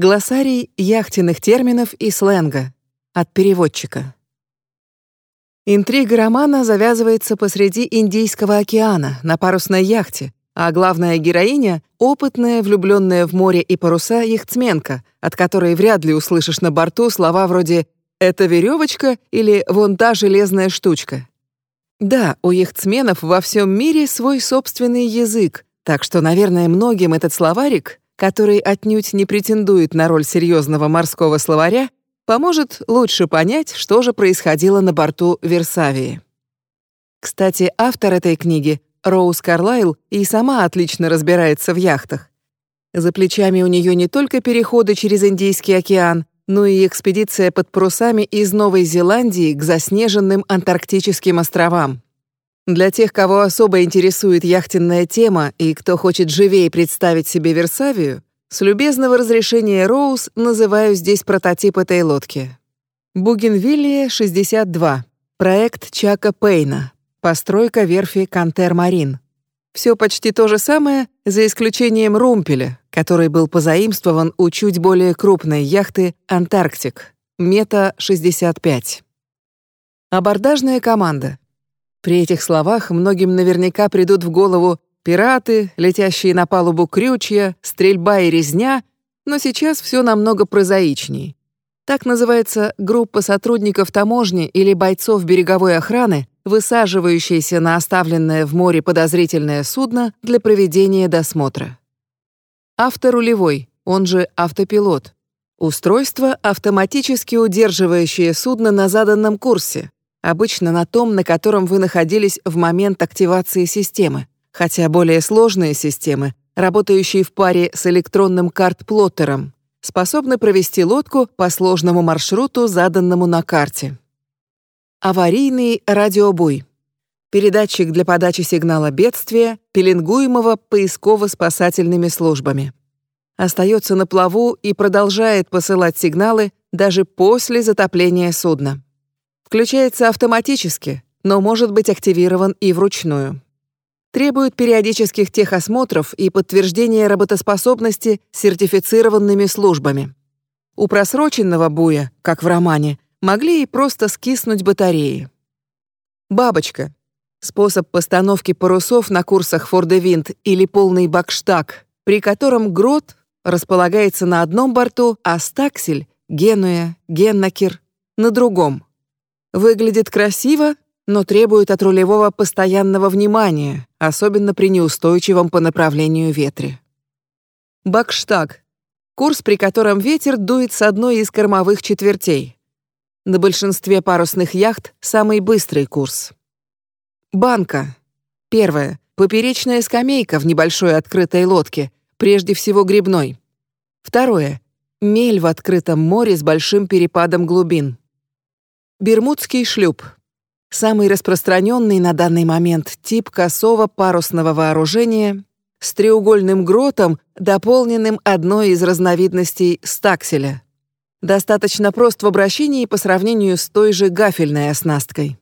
Глоссарий яхтенных терминов и сленга. От переводчика. Интрига романа завязывается посреди Индийского океана на парусной яхте, а главная героиня — опытная, влюбленная в море и паруса яхтсменка, от которой вряд ли услышишь на борту слова вроде «это веревочка» или «вон та железная штучка». Да, у яхтсменов во всем мире свой собственный язык, так что, наверное, многим этот словарик, который отнюдь не претендует на роль серьезного морского словаря, поможет лучше понять, что же происходило на борту Версавии. Кстати, автор этой книги, Роуз Карлайл, и сама отлично разбирается в яхтах. За плечами у нее не только переходы через Индийский океан, но и экспедиция под парусами из Новой Зеландии к заснеженным антарктическим островам. Для тех, кого особо интересует яхтенная тема и кто хочет живее представить себе Версавию, с любезного разрешения Роуз называю здесь прототип этой лодки. Бугенвиллия 62. Проект Чака Пейна. Постройка верфи Кантер Марин. Все почти то же самое, за исключением румпеля, который был позаимствован у чуть более крупной яхты Антарктик. Мета 65. Абордажная команда. При этих словах многим наверняка придут в голову Пираты, летящие на палубу крючья, стрельба и резня, но сейчас все намного прозаичней. Так называется группа сотрудников таможни или бойцов береговой охраны, высаживающаяся на оставленное в море подозрительное судно для проведения досмотра. Авторулевой, он же автопилот. Устройство, автоматически удерживающее судно на заданном курсе, обычно на том, на котором вы находились в момент активации системы хотя более сложные системы, работающие в паре с электронным карт-плоттером, способны провести лодку по сложному маршруту, заданному на карте. Аварийный радиобуй. Передатчик для подачи сигнала бедствия, пеленгуемого поисково-спасательными службами. Остается на плаву и продолжает посылать сигналы даже после затопления судна. Включается автоматически, но может быть активирован и вручную требует периодических техосмотров и подтверждения работоспособности сертифицированными службами. У просроченного буя, как в романе, могли и просто скиснуть батареи. Бабочка. Способ постановки парусов на курсах Фордевинд или полный бакштаг, при котором грот располагается на одном борту, а стаксель, Генуя, Геннакер — на другом. Выглядит красиво, но требует от рулевого постоянного внимания, особенно при неустойчивом по направлению ветре. Бакштаг — курс, при котором ветер дует с одной из кормовых четвертей. На большинстве парусных яхт самый быстрый курс. Банка. Первое. Поперечная скамейка в небольшой открытой лодке, прежде всего грибной. Второе. Мель в открытом море с большим перепадом глубин. Бермудский шлюп — Самый распространенный на данный момент тип косого парусного вооружения с треугольным гротом, дополненным одной из разновидностей стакселя. Достаточно прост в обращении по сравнению с той же гафельной оснасткой.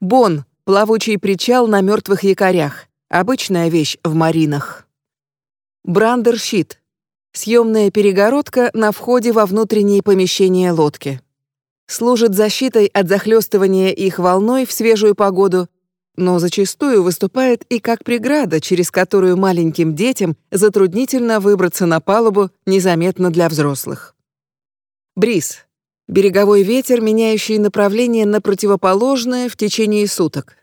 Бон — плавучий причал на мертвых якорях, обычная вещь в маринах. Брандерщит — съемная перегородка на входе во внутренние помещения лодки служит защитой от захлестывания их волной в свежую погоду, но зачастую выступает и как преграда, через которую маленьким детям затруднительно выбраться на палубу незаметно для взрослых. Бриз — береговой ветер, меняющий направление на противоположное в течение суток.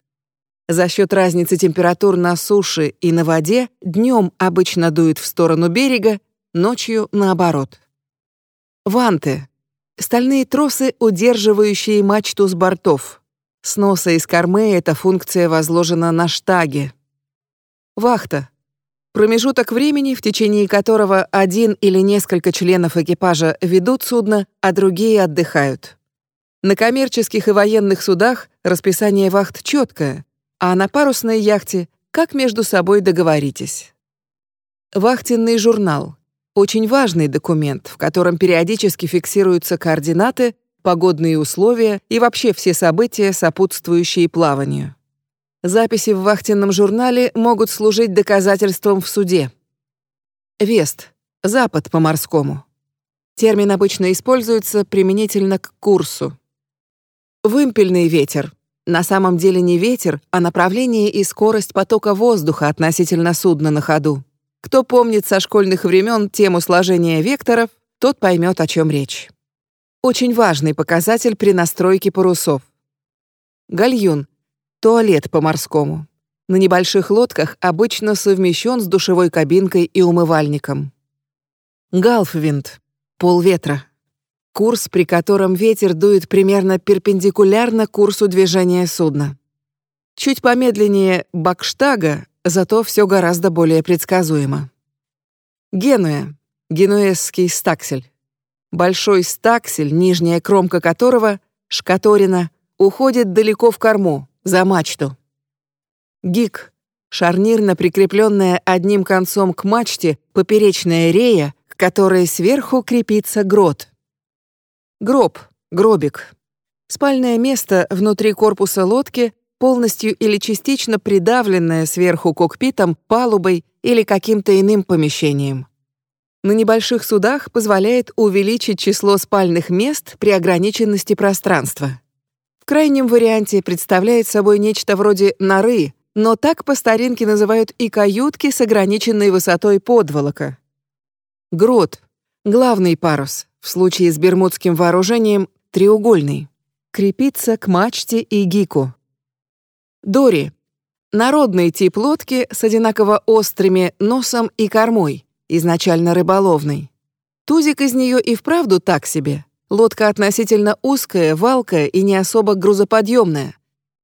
За счет разницы температур на суше и на воде днем обычно дует в сторону берега, ночью — наоборот. Ванты Стальные тросы, удерживающие мачту с бортов. С носа и с кормы эта функция возложена на штаге. Вахта. Промежуток времени, в течение которого один или несколько членов экипажа ведут судно, а другие отдыхают. На коммерческих и военных судах расписание вахт четкое, а на парусной яхте как между собой договоритесь. Вахтенный журнал. Очень важный документ, в котором периодически фиксируются координаты, погодные условия и вообще все события, сопутствующие плаванию. Записи в вахтенном журнале могут служить доказательством в суде. Вест. Запад по морскому. Термин обычно используется применительно к курсу. Вымпельный ветер. На самом деле не ветер, а направление и скорость потока воздуха относительно судна на ходу. Кто помнит со школьных времен тему сложения векторов, тот поймет, о чем речь. Очень важный показатель при настройке парусов. Гальюн — туалет по-морскому. На небольших лодках обычно совмещен с душевой кабинкой и умывальником. Галфвинд — полветра. Курс, при котором ветер дует примерно перпендикулярно курсу движения судна. Чуть помедленнее Бакштага, зато все гораздо более предсказуемо. Генуя. Генуэзский стаксель. Большой стаксель, нижняя кромка которого, шкаторина, уходит далеко в корму, за мачту. Гик. Шарнирно прикрепленная одним концом к мачте поперечная рея, к которой сверху крепится грот. Гроб, гробик. Спальное место внутри корпуса лодки, полностью или частично придавленное сверху кокпитом, палубой или каким-то иным помещением. На небольших судах позволяет увеличить число спальных мест при ограниченности пространства. В крайнем варианте представляет собой нечто вроде норы, но так по старинке называют и каютки с ограниченной высотой подволока. Грот — главный парус, в случае с бермудским вооружением — треугольный. Крепится к мачте и гику. Дори — народный тип лодки с одинаково острыми носом и кормой, изначально рыболовный. Тузик из нее и вправду так себе. Лодка относительно узкая, валкая и не особо грузоподъемная.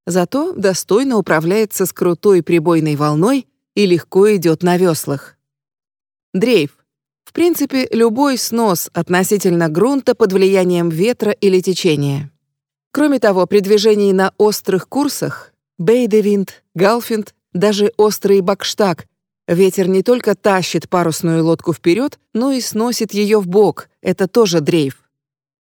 Зато достойно управляется с крутой прибойной волной и легко идет на веслах. Дрейф в принципе, любой снос относительно грунта под влиянием ветра или течения. Кроме того, при движении на острых курсах бейдевинд, галфинд, даже острый бакштаг, ветер не только тащит парусную лодку вперед, но и сносит ее в бок. Это тоже дрейф.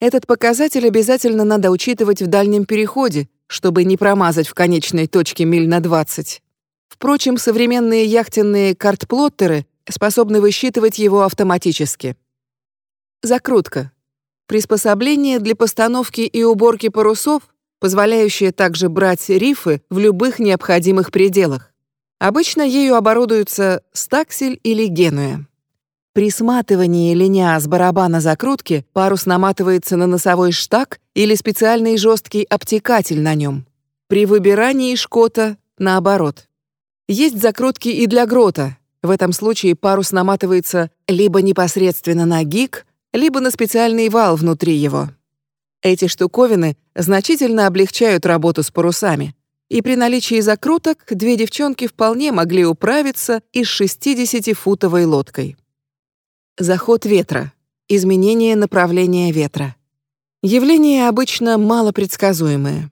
Этот показатель обязательно надо учитывать в дальнем переходе, чтобы не промазать в конечной точке миль на 20. Впрочем, современные яхтенные картплоттеры способны высчитывать его автоматически. Закрутка. Приспособление для постановки и уборки парусов, позволяющее также брать рифы в любых необходимых пределах. Обычно ею оборудуются стаксель или генуя. При сматывании линя с барабана закрутки парус наматывается на носовой штаг или специальный жесткий обтекатель на нем. При выбирании шкота — наоборот. Есть закрутки и для грота, в этом случае парус наматывается либо непосредственно на гик, либо на специальный вал внутри его. Эти штуковины значительно облегчают работу с парусами, и при наличии закруток две девчонки вполне могли управиться и с 60-футовой лодкой. Заход ветра. Изменение направления ветра. Явление обычно малопредсказуемое.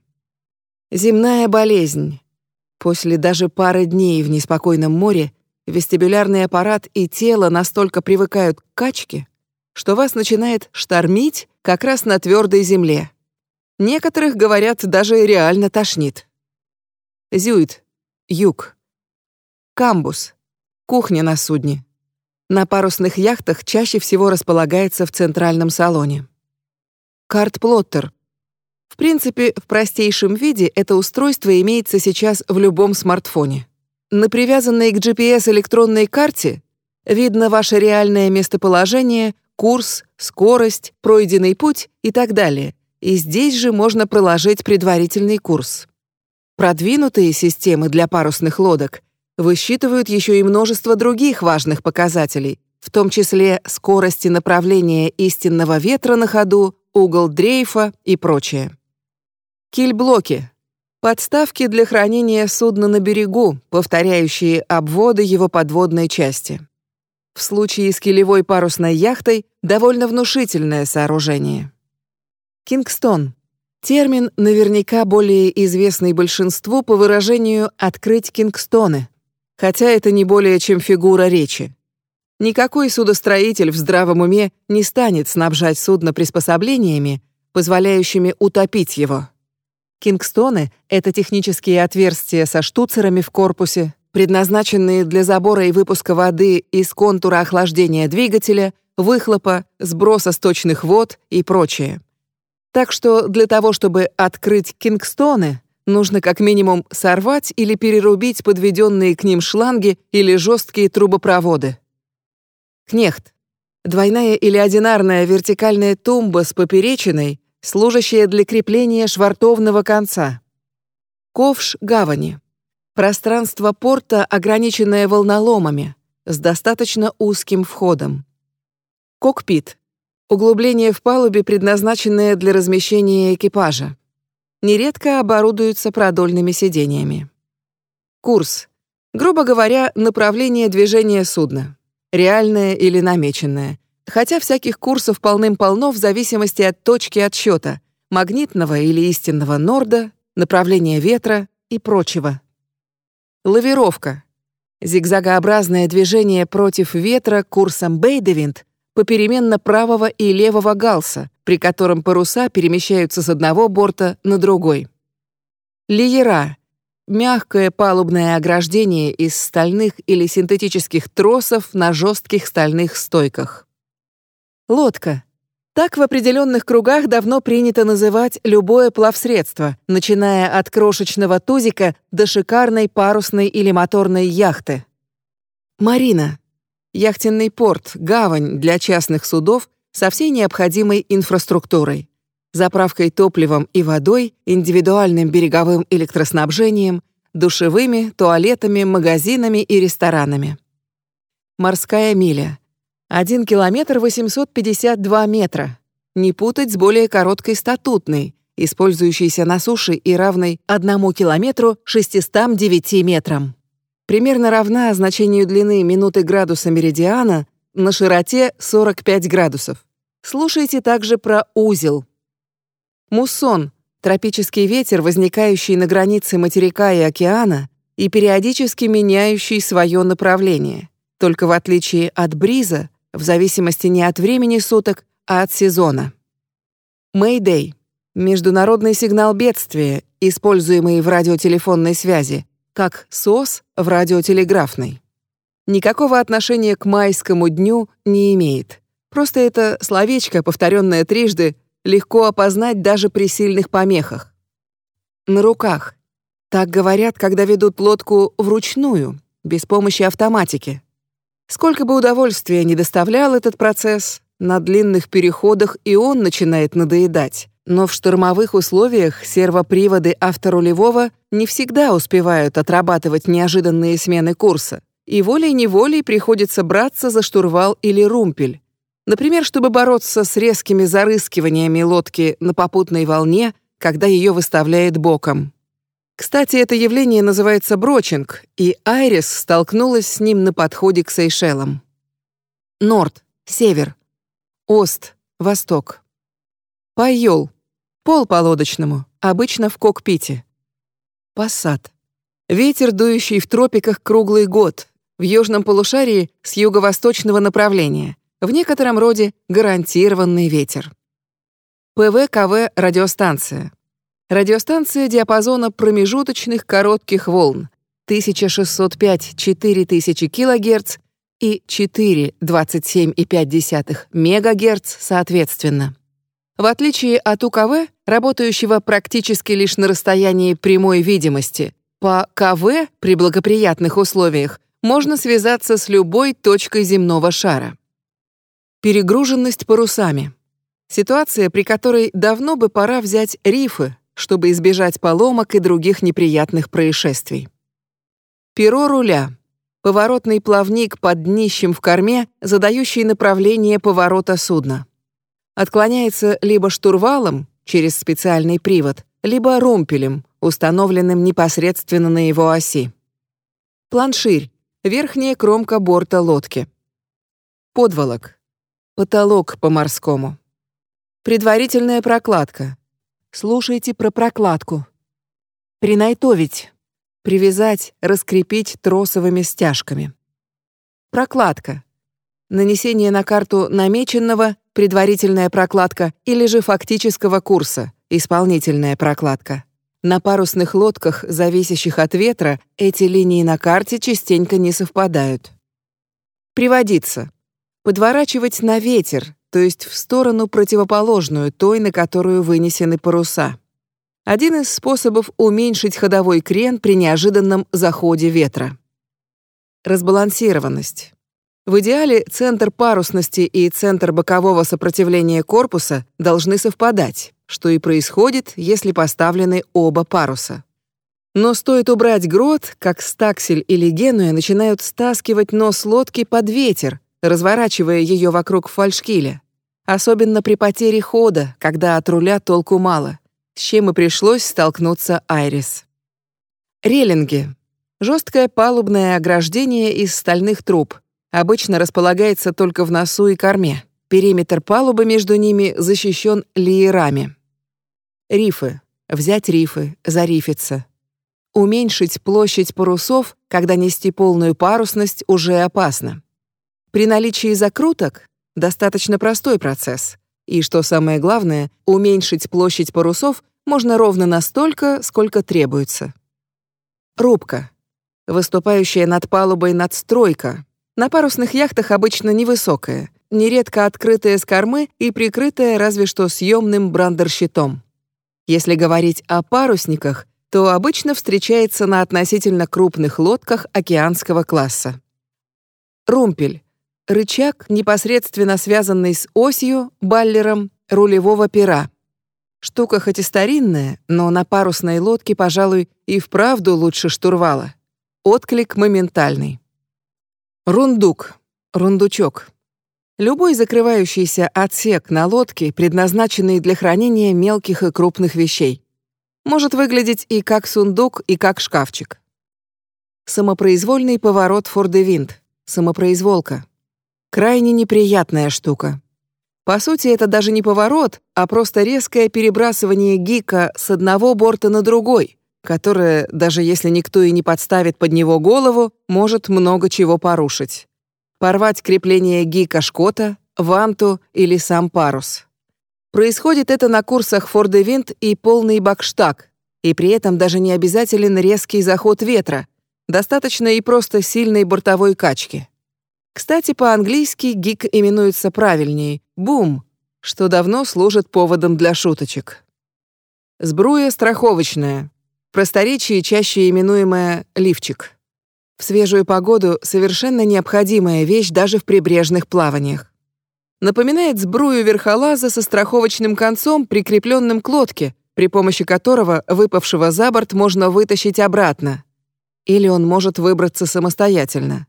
Земная болезнь. После даже пары дней в неспокойном море Вестибулярный аппарат и тело настолько привыкают к качке, что вас начинает штормить как раз на твердой земле. Некоторых, говорят, даже реально тошнит. Зюит. Юг. Камбус. Кухня на судне. На парусных яхтах чаще всего располагается в центральном салоне. Карт-плоттер. В принципе, в простейшем виде это устройство имеется сейчас в любом смартфоне. На привязанной к GPS электронной карте видно ваше реальное местоположение, курс, скорость, пройденный путь и так далее. И здесь же можно проложить предварительный курс. Продвинутые системы для парусных лодок высчитывают еще и множество других важных показателей, в том числе скорости направления истинного ветра на ходу, угол дрейфа и прочее. Кильблоки Подставки для хранения судна на берегу, повторяющие обводы его подводной части. В случае с килевой парусной яхтой довольно внушительное сооружение. Кингстон. Термин наверняка более известный большинству по выражению «открыть Кингстоны», хотя это не более чем фигура речи. Никакой судостроитель в здравом уме не станет снабжать судно приспособлениями, позволяющими утопить его. Кингстоны — это технические отверстия со штуцерами в корпусе, предназначенные для забора и выпуска воды из контура охлаждения двигателя выхлопа, сброса сточных вод и прочее. Так что для того, чтобы открыть кингстоны, нужно как минимум сорвать или перерубить подведенные к ним шланги или жесткие трубопроводы. Кнехт. Двойная или одинарная вертикальная тумба с поперечиной, служащая для крепления швартовного конца. Ковш гавани. Пространство порта, ограниченное волноломами, с достаточно узким входом. Кокпит. Углубление в палубе, предназначенное для размещения экипажа. Нередко оборудуются продольными сидениями. Курс. Грубо говоря, направление движения судна. Реальное или намеченное. Хотя всяких курсов полным-полно в зависимости от точки отсчета, магнитного или истинного норда, направления ветра и прочего. Лавировка. Зигзагообразное движение против ветра курсом Бейдевинт попеременно правого и левого галса, при котором паруса перемещаются с одного борта на другой. Лиера — мягкое палубное ограждение из стальных или синтетических тросов на жестких стальных стойках. Лодка — так в определенных кругах давно принято называть любое плавсредство, начиная от крошечного тузика до шикарной парусной или моторной яхты. Марина яхтенный порт, гавань для частных судов со всей необходимой инфраструктурой, заправкой топливом и водой, индивидуальным береговым электроснабжением, душевыми, туалетами, магазинами и ресторанами. Морская миля. 1 километр 852 метра. Не путать с более короткой статутной, использующейся на суше и равной 1 километру 609 метрам примерно равна значению длины минуты градуса меридиана на широте 45 градусов. Слушайте также про узел. Муссон — тропический ветер, возникающий на границе материка и океана и периодически меняющий свое направление, только в отличие от бриза, в зависимости не от времени суток, а от сезона. Мэйдэй — международный сигнал бедствия, используемый в радиотелефонной связи, как СОС в радиотелеграфной. Никакого отношения к майскому дню не имеет. Просто это словечко, повторенное трижды, легко опознать даже при сильных помехах. На руках. Так говорят, когда ведут лодку вручную, без помощи автоматики. Сколько бы удовольствия не доставлял этот процесс, на длинных переходах и он начинает надоедать. Но в штормовых условиях сервоприводы авторулевого не всегда успевают отрабатывать неожиданные смены курса, и волей-неволей приходится браться за штурвал или румпель. Например, чтобы бороться с резкими зарыскиваниями лодки на попутной волне, когда ее выставляет боком. Кстати, это явление называется брочинг, и Айрис столкнулась с ним на подходе к Сейшелам. Норд — север. Ост — восток. Пайол Пол по лодочному, обычно в кокпите. Пассат. Ветер, дующий в тропиках круглый год, в южном полушарии с юго-восточного направления, в некотором роде гарантированный ветер. ПВКВ радиостанция. Радиостанция диапазона промежуточных коротких волн 1605-4000 кГц и 4-27,5 МГц соответственно. В отличие от УКВ, работающего практически лишь на расстоянии прямой видимости, по КВ при благоприятных условиях можно связаться с любой точкой земного шара. Перегруженность парусами. Ситуация, при которой давно бы пора взять рифы, чтобы избежать поломок и других неприятных происшествий. Перо руля. Поворотный плавник под днищем в корме, задающий направление поворота судна отклоняется либо штурвалом через специальный привод, либо румпелем, установленным непосредственно на его оси. Планширь — верхняя кромка борта лодки. Подволок — потолок по-морскому. Предварительная прокладка. Слушайте про прокладку. Принайтовить — привязать, раскрепить тросовыми стяжками. Прокладка — нанесение на карту намеченного предварительная прокладка, или же фактического курса, исполнительная прокладка. На парусных лодках, зависящих от ветра, эти линии на карте частенько не совпадают. Приводиться. подворачивать на ветер, то есть в сторону противоположную той, на которую вынесены паруса. Один из способов уменьшить ходовой крен при неожиданном заходе ветра. Разбалансированность. В идеале центр парусности и центр бокового сопротивления корпуса должны совпадать, что и происходит, если поставлены оба паруса. Но стоит убрать грот, как стаксель или генуя начинают стаскивать нос лодки под ветер, разворачивая ее вокруг фальшкиля. Особенно при потере хода, когда от руля толку мало, с чем и пришлось столкнуться Айрис. Релинги. Жесткое палубное ограждение из стальных труб. Обычно располагается только в носу и корме. Периметр палубы между ними защищен леерами. Рифы. Взять рифы, зарифиться. Уменьшить площадь парусов, когда нести полную парусность, уже опасно. При наличии закруток достаточно простой процесс. И что самое главное, уменьшить площадь парусов можно ровно настолько, сколько требуется. Рубка. Выступающая над палубой надстройка. На парусных яхтах обычно невысокая, нередко открытая с кормы и прикрытая разве что съемным брандерщитом. Если говорить о парусниках, то обычно встречается на относительно крупных лодках океанского класса. Румпель Рычаг, непосредственно связанный с осью, баллером, рулевого пера. Штука хоть и старинная, но на парусной лодке, пожалуй, и вправду лучше штурвала. Отклик моментальный. Рундук, рундучок. Любой закрывающийся отсек на лодке, предназначенный для хранения мелких и крупных вещей. Может выглядеть и как сундук, и как шкафчик. Самопроизвольный поворот фордевинт, самопроизволка. Крайне неприятная штука. По сути, это даже не поворот, а просто резкое перебрасывание гика с одного борта на другой, которое, даже если никто и не подставит под него голову, может много чего порушить. Порвать крепление гика шкота, ванту или сам парус. Происходит это на курсах фордевинт и полный бакштаг, и при этом даже не обязателен резкий заход ветра, достаточно и просто сильной бортовой качки. Кстати, по-английски гик именуется правильнее — бум, что давно служит поводом для шуточек. Сбруя страховочная. В просторечии чаще именуемая лифчик. В свежую погоду совершенно необходимая вещь даже в прибрежных плаваниях. Напоминает сбрую верхолаза со страховочным концом, прикрепленным к лодке, при помощи которого выпавшего за борт можно вытащить обратно. Или он может выбраться самостоятельно.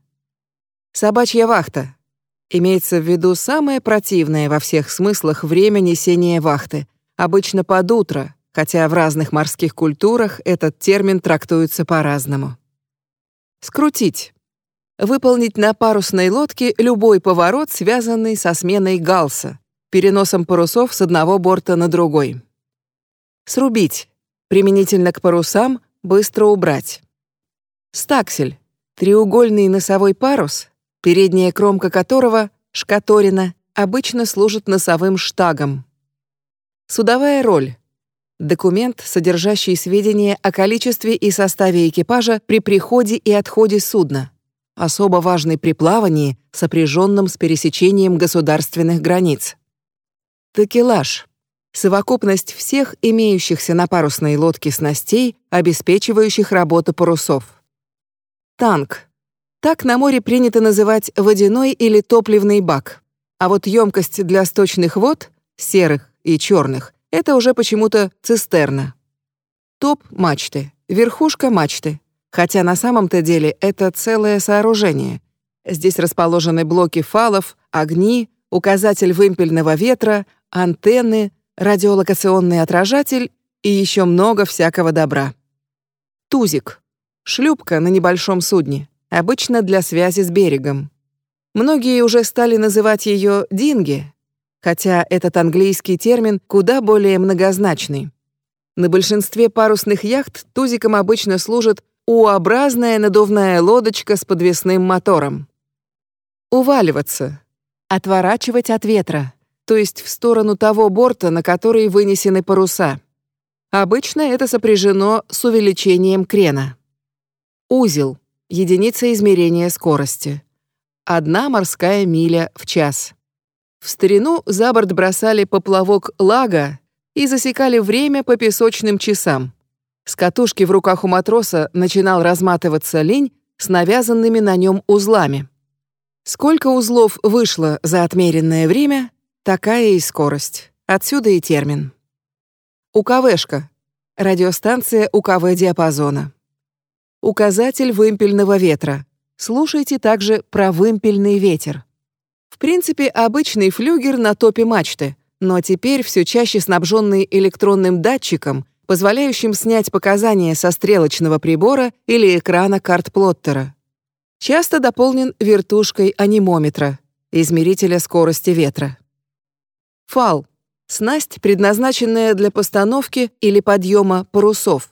Собачья вахта. Имеется в виду самое противное во всех смыслах время несения вахты, обычно под утро, хотя в разных морских культурах этот термин трактуется по-разному. Скрутить. Выполнить на парусной лодке любой поворот, связанный со сменой галса, переносом парусов с одного борта на другой. Срубить. Применительно к парусам быстро убрать. Стаксель. Треугольный носовой парус, передняя кромка которого, шкаторина, обычно служит носовым штагом. Судовая роль. Документ, содержащий сведения о количестве и составе экипажа при приходе и отходе судна, особо важный при плавании, сопряженном с пересечением государственных границ. Такелаж — совокупность всех имеющихся на парусной лодке снастей, обеспечивающих работу парусов. Танк так на море принято называть водяной или топливный бак. А вот емкость для сточных вод, серых и черных, это уже почему-то цистерна. Топ — мачты, верхушка — мачты. Хотя на самом-то деле это целое сооружение. Здесь расположены блоки фалов, огни, указатель вымпельного ветра, антенны, радиолокационный отражатель и еще много всякого добра. Тузик — шлюпка на небольшом судне обычно для связи с берегом. Многие уже стали называть ее «динги», хотя этот английский термин куда более многозначный. На большинстве парусных яхт тузиком обычно служит U-образная надувная лодочка с подвесным мотором. Уваливаться. Отворачивать от ветра, то есть в сторону того борта, на который вынесены паруса. Обычно это сопряжено с увеличением крена. Узел единица измерения скорости. одна морская миля в час. В старину за борт бросали поплавок лага и засекали время по песочным часам. С катушки в руках у матроса начинал разматываться лень с навязанными на нем узлами. Сколько узлов вышло за отмеренное время, такая и скорость. Отсюда и термин. УКВшка. Радиостанция УКВ-диапазона. Указатель вымпельного ветра. Слушайте также про вымпельный ветер. В принципе, обычный флюгер на топе мачты, но теперь все чаще снабженный электронным датчиком, позволяющим снять показания со стрелочного прибора или экрана карт-плоттера. Часто дополнен вертушкой анимометра, измерителя скорости ветра. Фал — снасть, предназначенная для постановки или подъема парусов.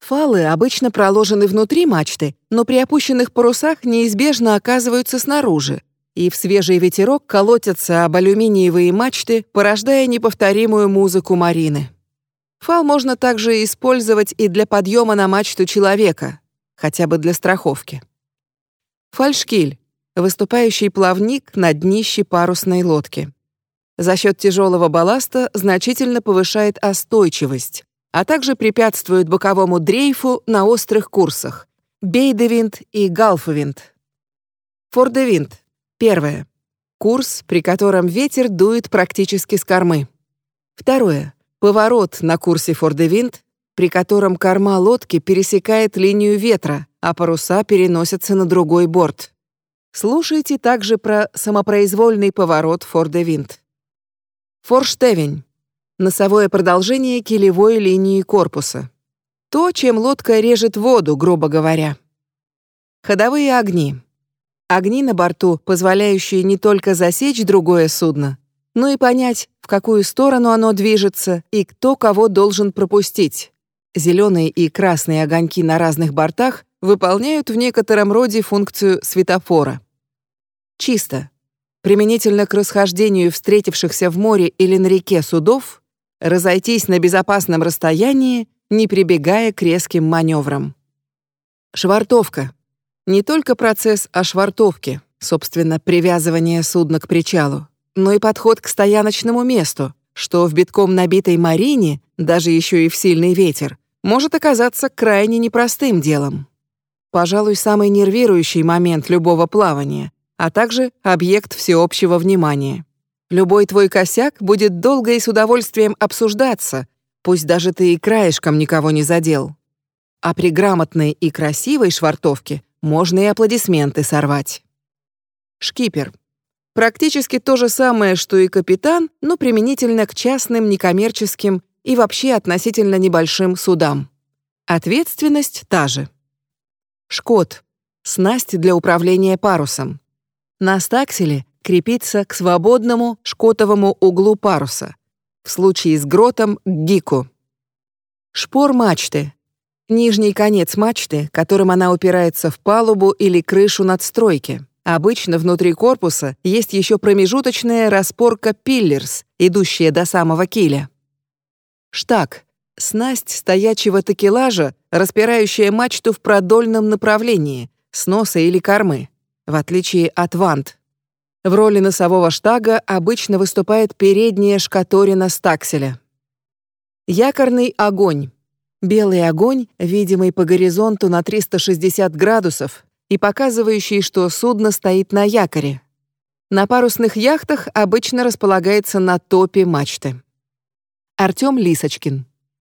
Фалы обычно проложены внутри мачты, но при опущенных парусах неизбежно оказываются снаружи, и в свежий ветерок колотятся об алюминиевые мачты, порождая неповторимую музыку Марины. Фал можно также использовать и для подъема на мачту человека, хотя бы для страховки. Фальшкиль — выступающий плавник на днище парусной лодки. За счет тяжелого балласта значительно повышает остойчивость, а также препятствует боковому дрейфу на острых курсах — бейдевинт и галфовинт. Фордевинт Первое. Курс, при котором ветер дует практически с кормы. Второе. Поворот на курсе фордевинт, при котором корма лодки пересекает линию ветра, а паруса переносятся на другой борт. Слушайте также про самопроизвольный поворот фордевинт. Форштевень. Носовое продолжение килевой линии корпуса. То, чем лодка режет воду, грубо говоря. Ходовые огни. Огни на борту, позволяющие не только засечь другое судно, но и понять, в какую сторону оно движется и кто кого должен пропустить. Зеленые и красные огоньки на разных бортах выполняют в некотором роде функцию светофора. Чисто. Применительно к расхождению встретившихся в море или на реке судов, разойтись на безопасном расстоянии, не прибегая к резким маневрам. Швартовка не только процесс ошвартовки, собственно, привязывание судна к причалу, но и подход к стояночному месту, что в битком набитой марине, даже еще и в сильный ветер, может оказаться крайне непростым делом. Пожалуй, самый нервирующий момент любого плавания, а также объект всеобщего внимания. Любой твой косяк будет долго и с удовольствием обсуждаться, пусть даже ты и краешком никого не задел. А при грамотной и красивой швартовке можно и аплодисменты сорвать. Шкипер. Практически то же самое, что и капитан, но применительно к частным, некоммерческим и вообще относительно небольшим судам. Ответственность та же. Шкот. Снасть для управления парусом. На стакселе крепится к свободному шкотовому углу паруса. В случае с гротом — к гику. Шпор мачты. Нижний конец мачты, которым она упирается в палубу или крышу надстройки. Обычно внутри корпуса есть еще промежуточная распорка пиллерс, идущая до самого киля. Штаг — снасть стоячего такелажа, распирающая мачту в продольном направлении, с носа или кормы, в отличие от вант. В роли носового штага обычно выступает передняя шкаторина стакселя. Якорный огонь Белый огонь, видимый по горизонту на 360 градусов и показывающий, что судно стоит на якоре. На парусных яхтах обычно располагается на топе мачты. Артём Лисочкин